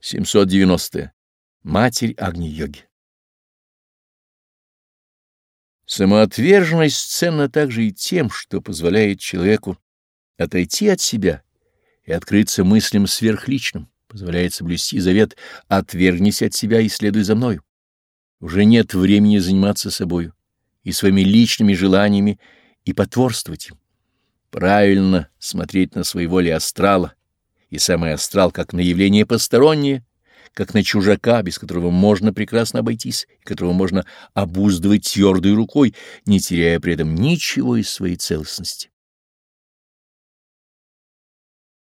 790. -е. Матерь Агни-йоги. Самоотверженность ценна также и тем, что позволяет человеку отойти от себя и открыться мыслям сверхличным, позволяет соблюсти завет «отвергнись от себя и следуй за мною». Уже нет времени заниматься собою и своими личными желаниями и потворствовать им. Правильно смотреть на своей воле астрала, и самый астрал как на явление постороннее, как на чужака, без которого можно прекрасно обойтись, и которого можно обуздывать твердой рукой, не теряя при этом ничего из своей целостности.